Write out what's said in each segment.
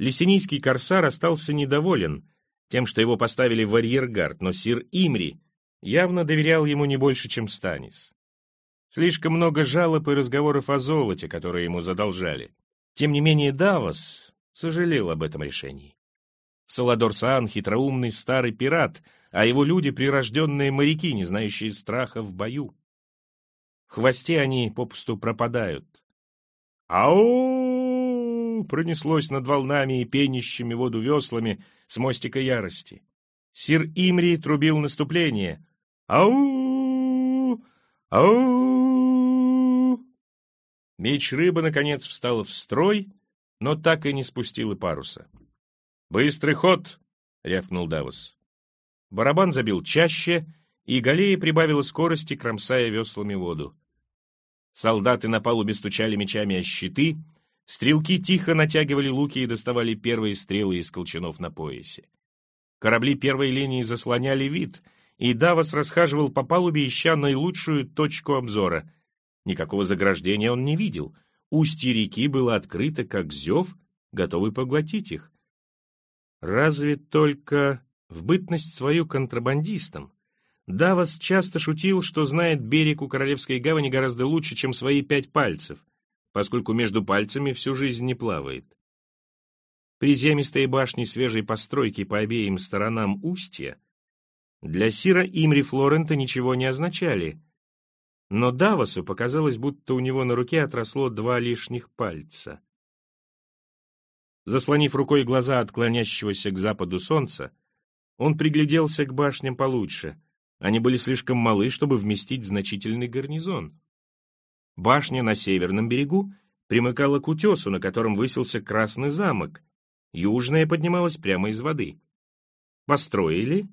Лесенийский корсар остался недоволен тем, что его поставили в арьергард, но сир Имри явно доверял ему не больше, чем Станис. Слишком много жалоб и разговоров о золоте, которые ему задолжали. Тем не менее Давос сожалел об этом решении. Саладор Саан — хитроумный старый пират, а его люди — прирожденные моряки, не знающие страха в бою. В хвосте они попусту пропадают. «Ау!» — пронеслось над волнами и пенящими воду веслами с мостика ярости. Сир Имри трубил наступление. «Ау! Ау!» Меч рыба, наконец, встал в строй, но так и не спустил и паруса. «Быстрый ход!» — рявкнул Давос. Барабан забил чаще, и галея прибавила скорости, кромсая веслами воду. Солдаты на палубе стучали мечами о щиты, стрелки тихо натягивали луки и доставали первые стрелы из колчанов на поясе. Корабли первой линии заслоняли вид, и Давос расхаживал по палубе, ища наилучшую точку обзора. Никакого заграждения он не видел. Устье реки было открыто, как зев, готовый поглотить их. Разве только в бытность свою контрабандистом Давос часто шутил, что знает берег у Королевской гавани гораздо лучше, чем свои пять пальцев, поскольку между пальцами всю жизнь не плавает. Приземистые башни свежей постройки по обеим сторонам устья для Сира Имри Флорента ничего не означали, но Давосу показалось, будто у него на руке отросло два лишних пальца. Заслонив рукой глаза от клонящегося к западу солнца, он пригляделся к башням получше — они были слишком малы, чтобы вместить значительный гарнизон. Башня на северном берегу примыкала к утесу, на котором высился Красный замок. Южная поднималась прямо из воды. Построили,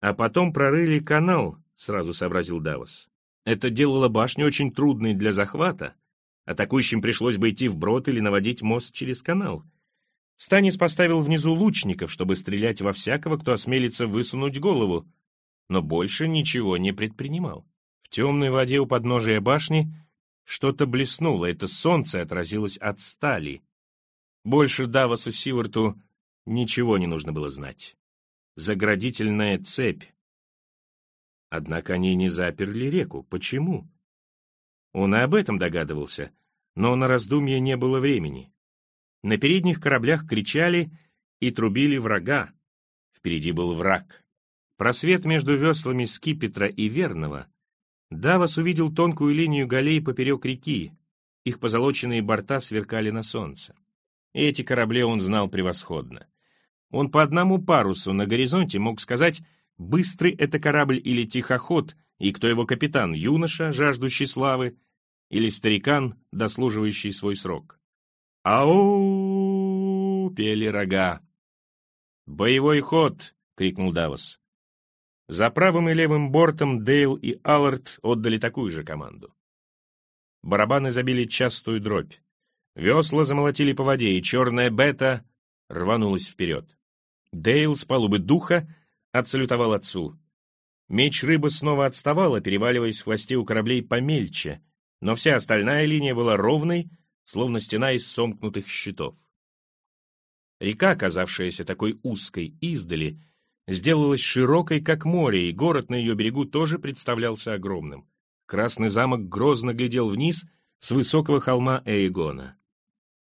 а потом прорыли канал, сразу сообразил Давос. Это делало башню очень трудной для захвата. Атакующим пришлось бы идти вброд или наводить мост через канал. Станис поставил внизу лучников, чтобы стрелять во всякого, кто осмелится высунуть голову, но больше ничего не предпринимал. В темной воде у подножия башни что-то блеснуло, это солнце отразилось от стали. Больше Давосу Сиварту ничего не нужно было знать. Заградительная цепь. Однако они не заперли реку. Почему? Он и об этом догадывался, но на раздумье не было времени. На передних кораблях кричали и трубили врага. Впереди был враг. Просвет между веслами Скипетра и Верного Давос увидел тонкую линию галей поперек реки, их позолоченные борта сверкали на солнце. Эти корабли он знал превосходно. Он по одному парусу на горизонте мог сказать, быстрый это корабль или тихоход, и кто его капитан, юноша, жаждущий славы, или старикан, дослуживающий свой срок. «Ау!» — пели рога. «Боевой ход!» — крикнул Давос. За правым и левым бортом Дейл и Аллард отдали такую же команду. Барабаны забили частую дробь. Весла замолотили по воде, и черная бета рванулась вперед. Дейл с палубы духа отсалютовал отцу. Меч рыбы снова отставала, переваливаясь в хвосте у кораблей помельче, но вся остальная линия была ровной, словно стена из сомкнутых щитов. Река, казавшаяся такой узкой издали, сделалась широкой, как море, и город на ее берегу тоже представлялся огромным. Красный замок грозно глядел вниз с высокого холма Эйгона.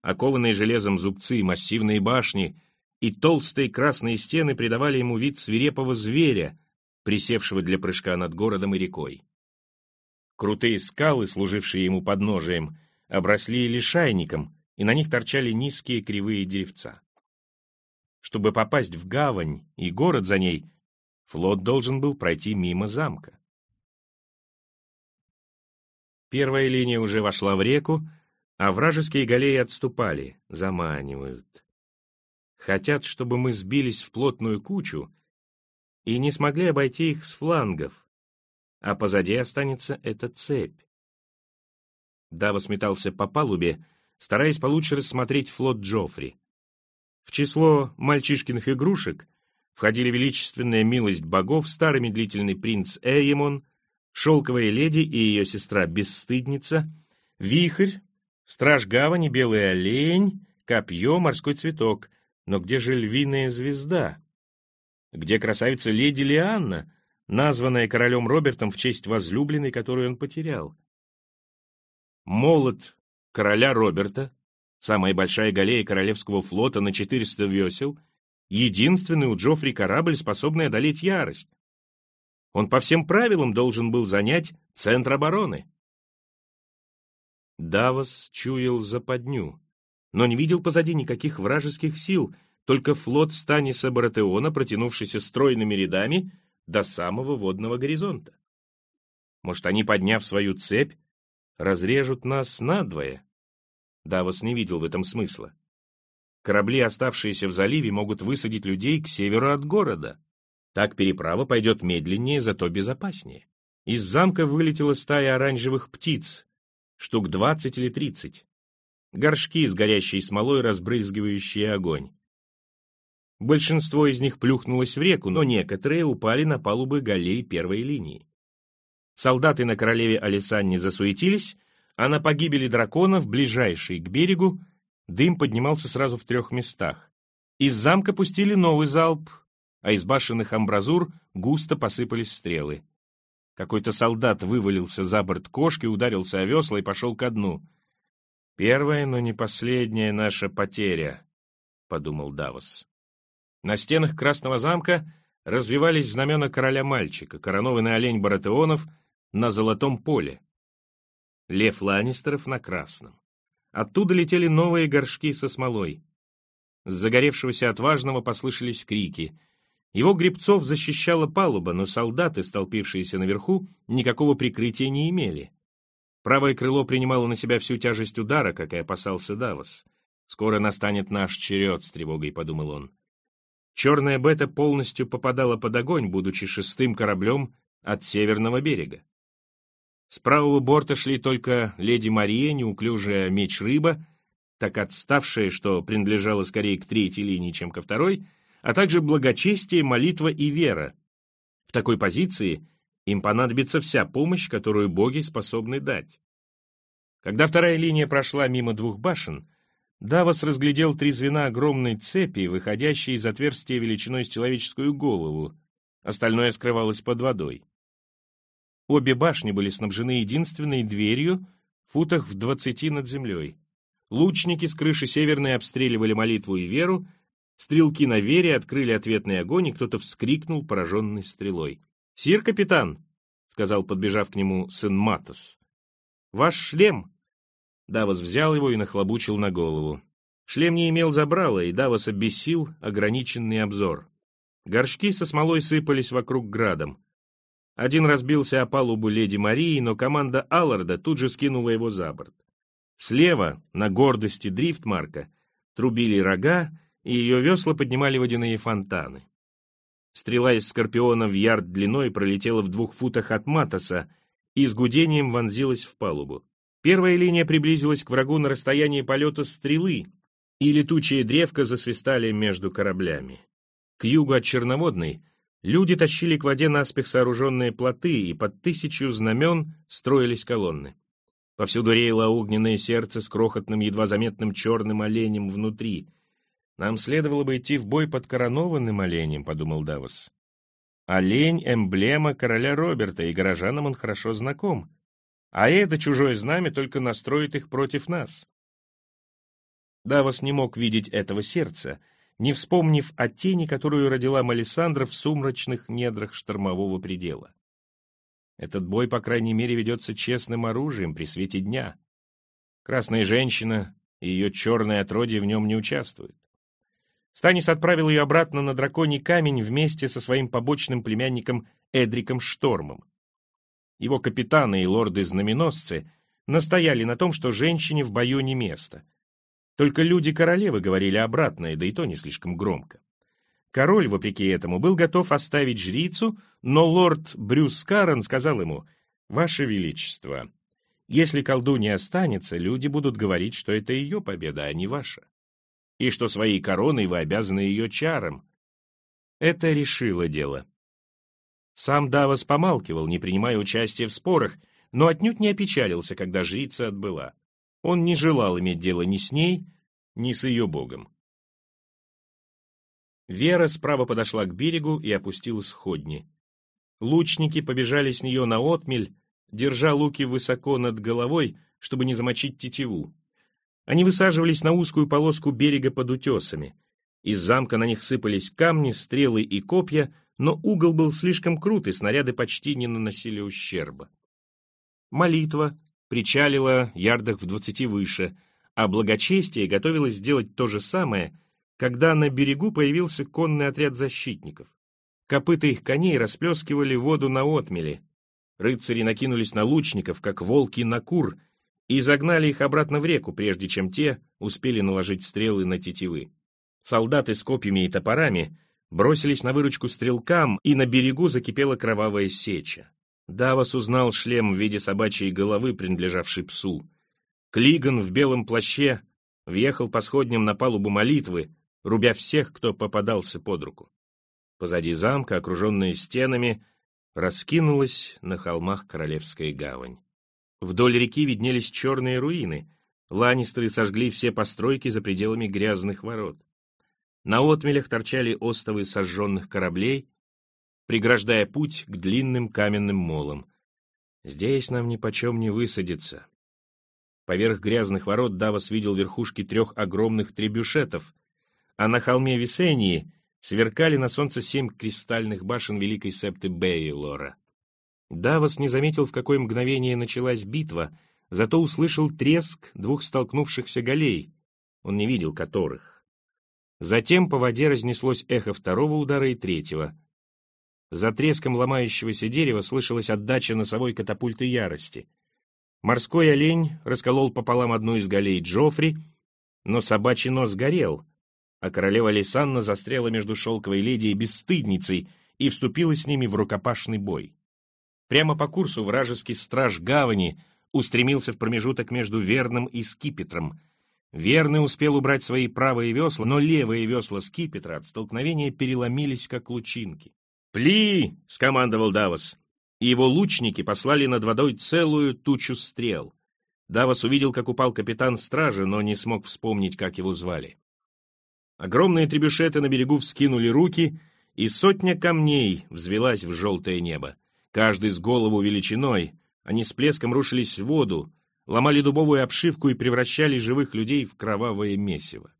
Окованные железом зубцы, массивные башни и толстые красные стены придавали ему вид свирепого зверя, присевшего для прыжка над городом и рекой. Крутые скалы, служившие ему подножием, обросли лишайником, и на них торчали низкие кривые деревца. Чтобы попасть в гавань и город за ней, флот должен был пройти мимо замка. Первая линия уже вошла в реку, а вражеские галеи отступали, заманивают. Хотят, чтобы мы сбились в плотную кучу и не смогли обойти их с флангов, а позади останется эта цепь. Дава сметался по палубе, стараясь получше рассмотреть флот Джоффри. В число мальчишкиных игрушек входили величественная милость богов, старый медлительный принц Эйемон, шелковая леди и ее сестра Бесстыдница, Вихрь, Страж Гавани, Белый Олень, копье, морской цветок. Но где же львиная звезда? Где красавица леди Лианна, названная королем Робертом в честь возлюбленной, которую он потерял? Молот короля Роберта, самая большая галея королевского флота на 400 весел, единственный у Джоффри корабль, способный одолеть ярость. Он по всем правилам должен был занять центр обороны. Давос чуял западню, но не видел позади никаких вражеских сил, только флот Станиса Баратеона, протянувшийся стройными рядами до самого водного горизонта. Может, они, подняв свою цепь, разрежут нас надвое? Давос не видел в этом смысла. Корабли, оставшиеся в заливе, могут высадить людей к северу от города. Так переправа пойдет медленнее, зато безопаснее. Из замка вылетела стая оранжевых птиц, штук двадцать или тридцать. Горшки с горящей смолой, разбрызгивающие огонь. Большинство из них плюхнулось в реку, но некоторые упали на палубы галей первой линии. Солдаты на королеве Алисанне засуетились, а на погибели драконов, ближайшей к берегу, дым поднимался сразу в трех местах. Из замка пустили новый залп, а из башенных амбразур густо посыпались стрелы. Какой-то солдат вывалился за борт кошки, ударился о весла и пошел ко дну. «Первая, но не последняя наша потеря», — подумал Давос. На стенах Красного замка развивались знамена короля-мальчика, коронованный олень Баратеонов на золотом поле. Лев Ланнистеров на красном. Оттуда летели новые горшки со смолой. С загоревшегося отважного послышались крики — его гребцов защищала палуба, но солдаты, столпившиеся наверху, никакого прикрытия не имели. Правое крыло принимало на себя всю тяжесть удара, как и опасался Давос. «Скоро настанет наш черед», — с тревогой подумал он. Черная бета полностью попадала под огонь, будучи шестым кораблем от северного берега. С правого борта шли только леди Мария, неуклюжая меч-рыба, так отставшая, что принадлежала скорее к третьей линии, чем ко второй — а также благочестие, молитва и вера. В такой позиции им понадобится вся помощь, которую боги способны дать. Когда вторая линия прошла мимо двух башен, Давос разглядел три звена огромной цепи, выходящей из отверстия величиной с человеческую голову. Остальное скрывалось под водой. Обе башни были снабжены единственной дверью футах в двадцати над землей. Лучники с крыши северной обстреливали молитву и веру, Стрелки на вере открыли ответный огонь, и кто-то вскрикнул, пораженный стрелой. «Сир, капитан!» — сказал, подбежав к нему сын Матос. «Ваш шлем!» Давос взял его и нахлобучил на голову. Шлем не имел забрала, и Давос обессил ограниченный обзор. Горшки со смолой сыпались вокруг градом. Один разбился о палубу леди Марии, но команда Алларда тут же скинула его за борт. Слева, на гордости Дрифтмарка, трубили рога, и ее весла поднимали водяные фонтаны. Стрела из скорпиона в ярд длиной пролетела в двух футах от Матоса и с гудением вонзилась в палубу. Первая линия приблизилась к врагу на расстоянии полета стрелы, и летучие древка засвистали между кораблями. К югу от Черноводной люди тащили к воде наспех сооруженные плоты, и под тысячу знамен строились колонны. Повсюду реяло огненное сердце с крохотным, едва заметным черным оленем внутри — нам следовало бы идти в бой под коронованным оленем, подумал Давос. Олень — эмблема короля Роберта, и горожанам он хорошо знаком. А это чужое знамя только настроит их против нас. Давос не мог видеть этого сердца, не вспомнив о тени, которую родила Малисандра в сумрачных недрах штормового предела. Этот бой, по крайней мере, ведется честным оружием при свете дня. Красная женщина и ее черное отродье в нем не участвуют. Станис отправил ее обратно на драконий камень вместе со своим побочным племянником Эдриком Штормом. Его капитаны и лорды-знаменосцы настояли на том, что женщине в бою не место. Только люди королевы говорили обратное, да и то не слишком громко. Король, вопреки этому, был готов оставить жрицу, но лорд Брюс Карен сказал ему, «Ваше Величество, если колдунья останется, люди будут говорить, что это ее победа, а не ваша и что своей короной вы обязаны ее чарам. Это решило дело. Сам Давос помалкивал, не принимая участия в спорах, но отнюдь не опечалился, когда жрица отбыла. Он не желал иметь дело ни с ней, ни с ее богом. Вера справа подошла к берегу и опустила сходни. Лучники побежали с нее на отмель, держа луки высоко над головой, чтобы не замочить тетиву. Они высаживались на узкую полоску берега под утесами. Из замка на них сыпались камни, стрелы и копья, но угол был слишком крут, и снаряды почти не наносили ущерба. Молитва причалила ярдах в двадцати выше, а благочестие готовилось сделать то же самое, когда на берегу появился конный отряд защитников. Копыта их коней расплескивали воду на отмели. Рыцари накинулись на лучников, как волки на кур, и загнали их обратно в реку, прежде чем те успели наложить стрелы на тетивы. Солдаты с копьями и топорами бросились на выручку стрелкам, и на берегу закипела кровавая сеча. Давос узнал шлем в виде собачьей головы, принадлежавший псу. Клиган в белом плаще въехал по сходням на палубу молитвы, рубя всех, кто попадался под руку. Позади замка, окруженная стенами, раскинулась на холмах Королевская гавань. Вдоль реки виднелись черные руины. Ланнистеры сожгли все постройки за пределами грязных ворот. На отмелях торчали остовы сожженных кораблей, преграждая путь к длинным каменным молам. Здесь нам нипочем не высадиться. Поверх грязных ворот Давос видел верхушки трех огромных требюшетов, а на холме Висении сверкали на солнце семь кристальных башен Великой Септы Бейлора. Давос не заметил, в какое мгновение началась битва, зато услышал треск двух столкнувшихся галей, он не видел которых. Затем по воде разнеслось эхо второго удара и третьего. За треском ломающегося дерева слышалась отдача носовой катапульты ярости. Морской олень расколол пополам одну из галей Джоффри, но собачий нос горел, а королева Лисанна застряла между шелковой леди и бесстыдницей и вступила с ними в рукопашный бой. Прямо по курсу вражеский страж гавани устремился в промежуток между Верным и Скипетром. Верный успел убрать свои правые весла, но левые весла Скипетра от столкновения переломились, как лучинки. «Пли!» — скомандовал Давос, и его лучники послали над водой целую тучу стрел. Давос увидел, как упал капитан стражи, но не смог вспомнить, как его звали. Огромные требюшеты на берегу вскинули руки, и сотня камней взвелась в желтое небо каждый с голову величиной, они с плеском рушились в воду, ломали дубовую обшивку и превращали живых людей в кровавое месиво.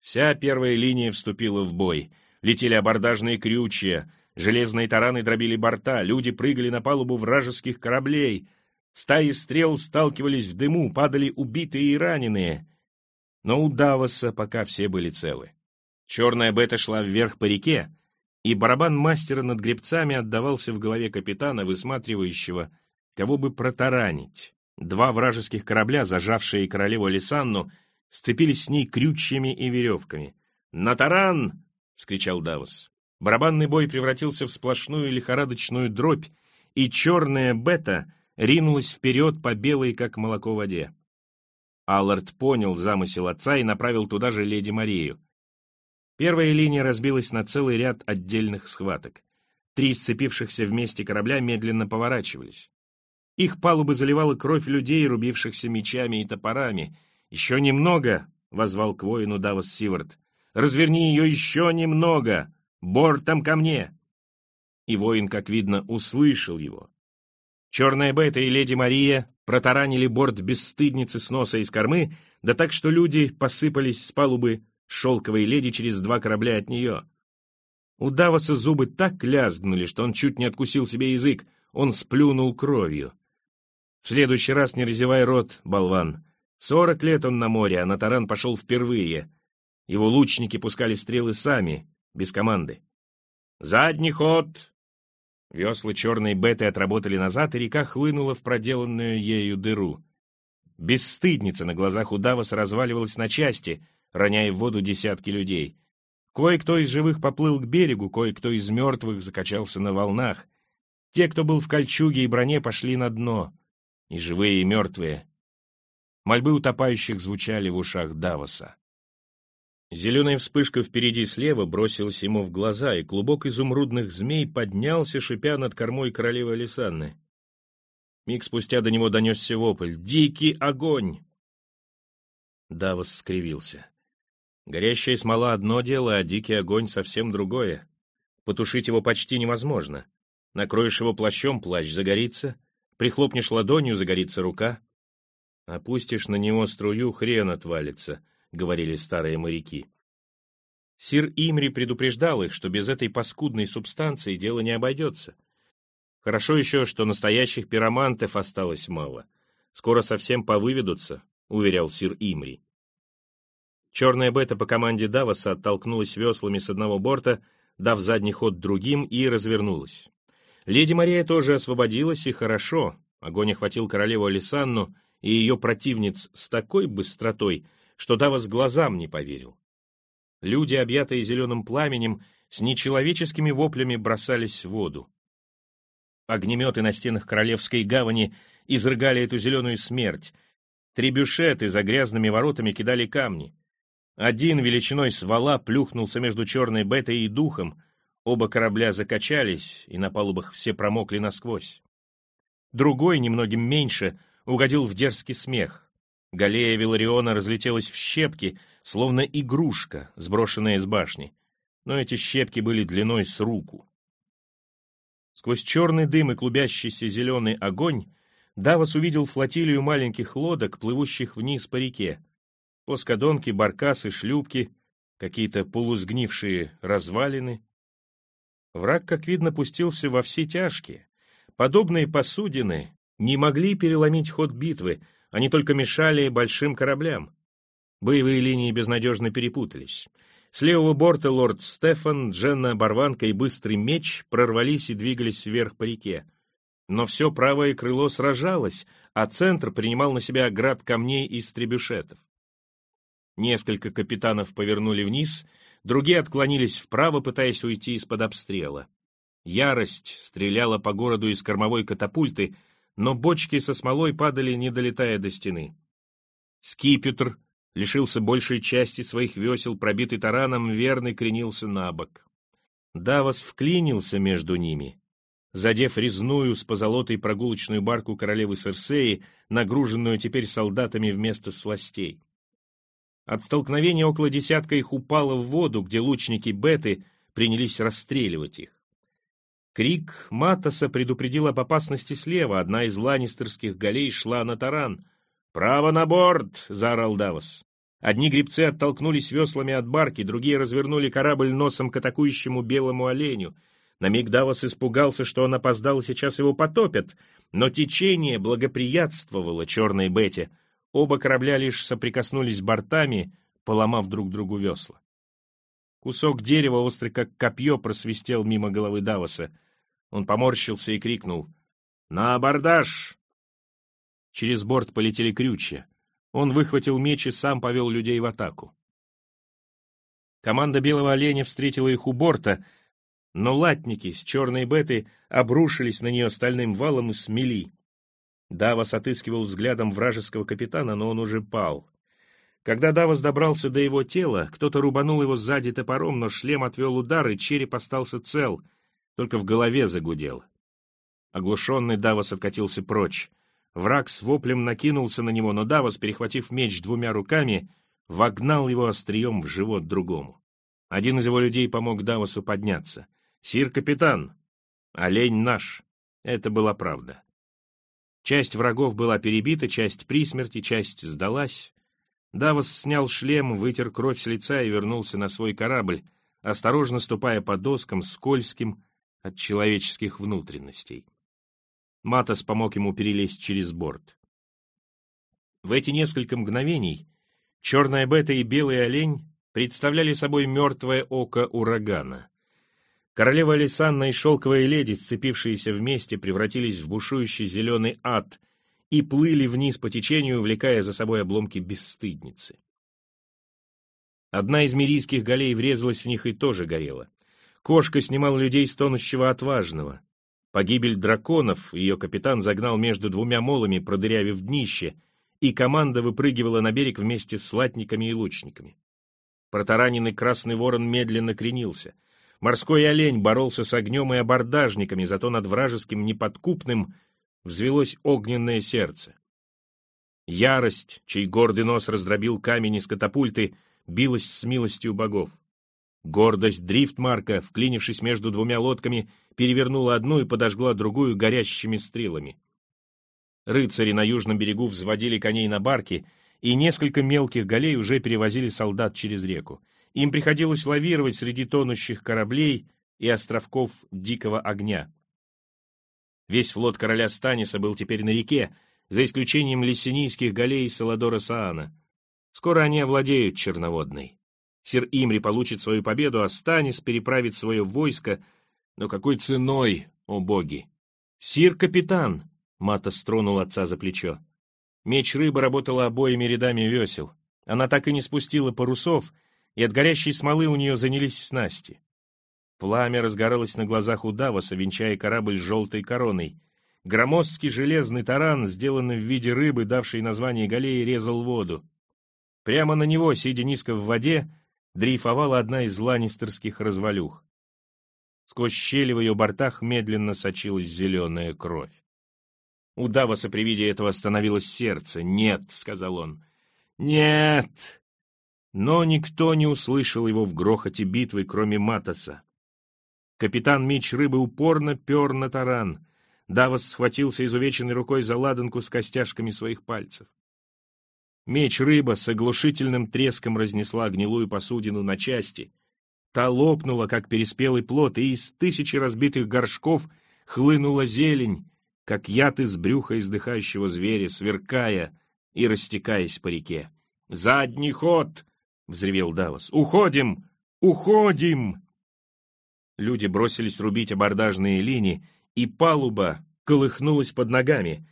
Вся первая линия вступила в бой. Летели абордажные крючья, железные тараны дробили борта, люди прыгали на палубу вражеских кораблей, стаи стрел сталкивались в дыму, падали убитые и раненые. Но у Давоса пока все были целы. Черная бета шла вверх по реке, и барабан мастера над гребцами отдавался в голове капитана, высматривающего, кого бы протаранить. Два вражеских корабля, зажавшие королеву Алисанну, сцепились с ней крючьями и веревками. «На таран!» — вскричал Давос. Барабанный бой превратился в сплошную лихорадочную дробь, и черная бета ринулась вперед по белой, как молоко, воде. Аллард понял замысел отца и направил туда же леди Марию. Первая линия разбилась на целый ряд отдельных схваток. Три сцепившихся вместе корабля медленно поворачивались. Их палубы заливала кровь людей, рубившихся мечами и топорами. «Еще немного!» — возвал к воину Давос Сивард. «Разверни ее еще немного! Бортом ко мне!» И воин, как видно, услышал его. Черная Бета и Леди Мария протаранили борт бесстыдницы с носа и с кормы, да так, что люди посыпались с палубы шелковой леди через два корабля от нее. У Давоса зубы так лязгнули, что он чуть не откусил себе язык, он сплюнул кровью. В следующий раз не разевай рот, болван. Сорок лет он на море, а на таран пошел впервые. Его лучники пускали стрелы сами, без команды. «Задний ход!» Весла черной беты отработали назад, и река хлынула в проделанную ею дыру. Бесстыдница на глазах у Давоса разваливалась на части — роняя в воду десятки людей. Кое-кто из живых поплыл к берегу, кое-кто из мертвых закачался на волнах. Те, кто был в кольчуге и броне, пошли на дно. И живые, и мертвые. Мольбы утопающих звучали в ушах Давоса. Зеленая вспышка впереди слева бросилась ему в глаза, и клубок изумрудных змей поднялся, шипя над кормой королевы Алисанны. Миг спустя до него донесся вопль. «Дикий огонь!» Давос скривился. Горящая смола — одно дело, а дикий огонь — совсем другое. Потушить его почти невозможно. Накроешь его плащом — плащ загорится, прихлопнешь ладонью — загорится рука. Опустишь на него струю — хрен отвалится, — говорили старые моряки. Сир Имри предупреждал их, что без этой паскудной субстанции дело не обойдется. Хорошо еще, что настоящих пиромантов осталось мало. Скоро совсем повыведутся, — уверял сир Имри. Черная бета по команде Давоса оттолкнулась веслами с одного борта, дав задний ход другим, и развернулась. Леди Мария тоже освободилась, и хорошо. Огонь охватил королеву Алисанну и ее противниц с такой быстротой, что Давос глазам не поверил. Люди, объятые зеленым пламенем, с нечеловеческими воплями бросались в воду. Огнеметы на стенах Королевской гавани изрыгали эту зеленую смерть. Требюшеты за грязными воротами кидали камни. Один величиной с вала плюхнулся между черной бетой и духом. Оба корабля закачались, и на палубах все промокли насквозь. Другой, немногим меньше, угодил в дерзкий смех. Галея Вилариона разлетелась в щепки, словно игрушка, сброшенная из башни. Но эти щепки были длиной с руку. Сквозь черный дым и клубящийся зеленый огонь Давос увидел флотилию маленьких лодок, плывущих вниз по реке. Плоскодонки, баркасы, шлюпки, какие-то полусгнившие развалины. Враг, как видно, пустился во все тяжкие. Подобные посудины не могли переломить ход битвы, они только мешали большим кораблям. Боевые линии безнадежно перепутались. С левого борта лорд Стефан, Дженна Барванка и Быстрый Меч прорвались и двигались вверх по реке. Но все правое крыло сражалось, а центр принимал на себя град камней из требюшетов. Несколько капитанов повернули вниз, другие отклонились вправо, пытаясь уйти из-под обстрела. Ярость стреляла по городу из кормовой катапульты, но бочки со смолой падали, не долетая до стены. Скипетр лишился большей части своих весел, пробитый тараном, верный кренился на бок. Давос вклинился между ними, задев резную с позолотой прогулочную барку королевы Серсеи, нагруженную теперь солдатами вместо сластей. От столкновения около десятка их упало в воду, где лучники Беты принялись расстреливать их. Крик Матоса предупредил об опасности слева, одна из ланнистерских галей шла на таран. «Право на борт!» — заорал Давос. Одни гребцы оттолкнулись веслами от барки, другие развернули корабль носом к атакующему белому оленю. На миг Давос испугался, что он опоздал, сейчас его потопят, но течение благоприятствовало черной бете. Оба корабля лишь соприкоснулись бортами, поломав друг другу весла. Кусок дерева, острый как копье, просвистел мимо головы Давоса. Он поморщился и крикнул «На абордаж!». Через борт полетели крючья. Он выхватил меч и сам повел людей в атаку. Команда Белого Оленя встретила их у борта, но латники с черной беты обрушились на нее стальным валом и смели. Давос отыскивал взглядом вражеского капитана, но он уже пал. Когда Давос добрался до его тела, кто-то рубанул его сзади топором, но шлем отвел удар, и череп остался цел, только в голове загудело. Оглушенный Давос откатился прочь. Враг с воплем накинулся на него, но Давос, перехватив меч двумя руками, вогнал его острием в живот другому. Один из его людей помог Давосу подняться. «Сир-капитан! Олень наш!» Это была правда. Часть врагов была перебита, часть при смерти, часть сдалась. Давос снял шлем, вытер кровь с лица и вернулся на свой корабль, осторожно ступая по доскам, скользким от человеческих внутренностей. Матос помог ему перелезть через борт. В эти несколько мгновений черная бета и белый олень представляли собой мертвое око урагана. Королева Алисанна и шелковая леди, сцепившиеся вместе, превратились в бушующий зеленый ад и плыли вниз по течению, увлекая за собой обломки бесстыдницы. Одна из мирийских галей врезалась в них и тоже горела. Кошка снимала людей с тонущего отважного. Погибель драконов ее капитан загнал между двумя молами, продырявив днище, и команда выпрыгивала на берег вместе с латниками и лучниками. Протараненный красный ворон медленно кренился — Морской олень боролся с огнем и абордажниками, зато над вражеским неподкупным взвелось огненное сердце. Ярость, чей гордый нос раздробил камень из катапульты, билась с милостью богов. Гордость Дрифтмарка, вклинившись между двумя лодками, перевернула одну и подожгла другую горящими стрелами. Рыцари на южном берегу взводили коней на барки, и несколько мелких галей уже перевозили солдат через реку. Им приходилось лавировать среди тонущих кораблей и островков дикого огня. Весь флот короля Станиса был теперь на реке, за исключением лессинийских галей Саладора Саана. Скоро они овладеют Черноводной. Сир Имри получит свою победу, а Станис переправит свое войско. Но какой ценой, о боги! «Сир-капитан!» — Мата стронул отца за плечо. Меч рыбы работала обоими рядами весел. Она так и не спустила парусов, и от горящей смолы у нее занялись снасти. Пламя разгоралось на глазах у Давоса, венчая корабль желтой короной. Громоздкий железный таран, сделанный в виде рыбы, давший название галеи, резал воду. Прямо на него, сидя низко в воде, дрейфовала одна из ланнистерских развалюх. Сквозь щели в ее бортах медленно сочилась зеленая кровь. У Давоса при виде этого остановилось сердце. «Нет», — сказал он, — «нет». Но никто не услышал его в грохоте битвы, кроме Матоса. Капитан Меч Рыбы упорно пер на таран. Давос схватился изувеченной рукой за ладанку с костяшками своих пальцев. Меч Рыба с оглушительным треском разнесла гнилую посудину на части. Та лопнула, как переспелый плод, и из тысячи разбитых горшков хлынула зелень, как яд из брюха издыхающего зверя, сверкая и растекаясь по реке. «Задний ход!» — взревел Давос. «Уходим! Уходим!» Люди бросились рубить абордажные линии, и палуба колыхнулась под ногами.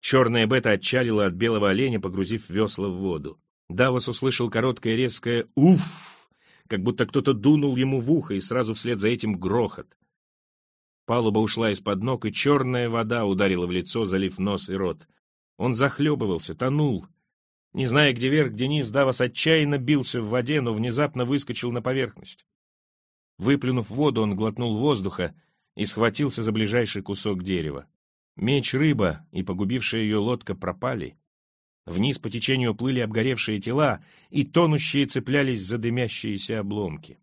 Черная бета отчалила от белого оленя, погрузив весла в воду. Давос услышал короткое резкое «Уф!», как будто кто-то дунул ему в ухо, и сразу вслед за этим грохот. Палуба ушла из-под ног, и черная вода ударила в лицо, залив нос и рот. Он захлебывался, тонул. Не зная, где вверх, где низ, Давос отчаянно бился в воде, но внезапно выскочил на поверхность. Выплюнув воду, он глотнул воздуха и схватился за ближайший кусок дерева. Меч рыба и погубившая ее лодка пропали. Вниз по течению плыли обгоревшие тела, и тонущие цеплялись за дымящиеся обломки.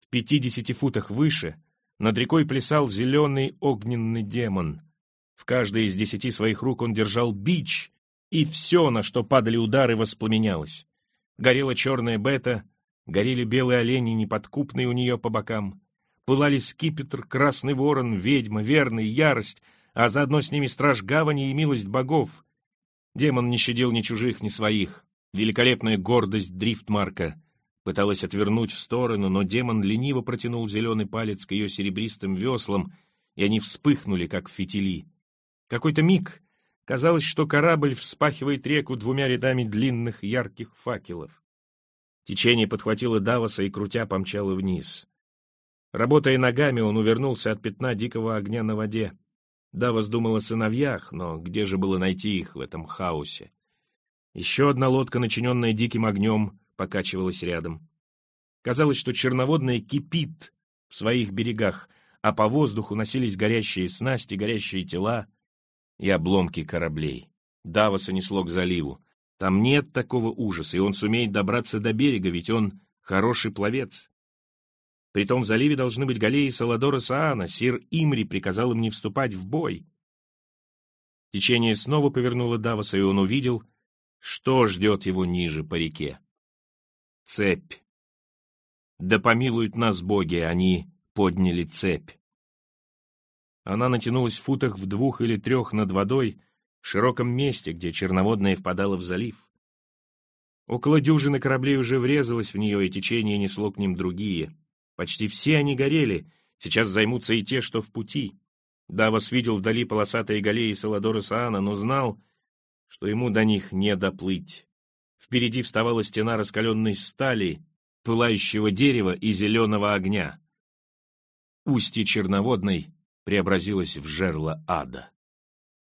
В пятидесяти футах выше над рекой плясал зеленый огненный демон. В каждой из десяти своих рук он держал бич, и все, на что падали удары, воспламенялось. Горела черная бета, Горели белые олени, неподкупные у нее по бокам. Пылали скипетр, красный ворон, ведьма, верный, ярость, а заодно с ними страж гавани и милость богов. Демон не щадил ни чужих, ни своих. Великолепная гордость Дрифтмарка пыталась отвернуть в сторону, но демон лениво протянул зеленый палец к ее серебристым веслам, и они вспыхнули, как фитили. Какой-то миг казалось, что корабль вспахивает реку двумя рядами длинных ярких факелов. Течение подхватило Давоса и, крутя, помчало вниз. Работая ногами, он увернулся от пятна дикого огня на воде. Давос думал о сыновьях, но где же было найти их в этом хаосе? Еще одна лодка, начиненная диким огнем, покачивалась рядом. Казалось, что черноводная кипит в своих берегах, а по воздуху носились горящие снасти, горящие тела и обломки кораблей. Давоса несло к заливу. Там нет такого ужаса, и он сумеет добраться до берега, ведь он хороший пловец. Притом в заливе должны быть галеи Саладора Саана, сир Имри приказал им не вступать в бой. Течение снова повернуло Давоса, и он увидел, что ждет его ниже по реке. Цепь. Да помилуют нас боги, они подняли цепь. Она натянулась в футах в двух или трех над водой, в широком месте, где черноводная впадала в залив. Около дюжины кораблей уже врезалось в нее, и течение несло к ним другие. Почти все они горели, сейчас займутся и те, что в пути. Давос видел вдали полосатые галеи Саладора Саана, но знал, что ему до них не доплыть. Впереди вставала стена раскаленной стали, пылающего дерева и зеленого огня. Устье черноводной преобразилось в жерло ада.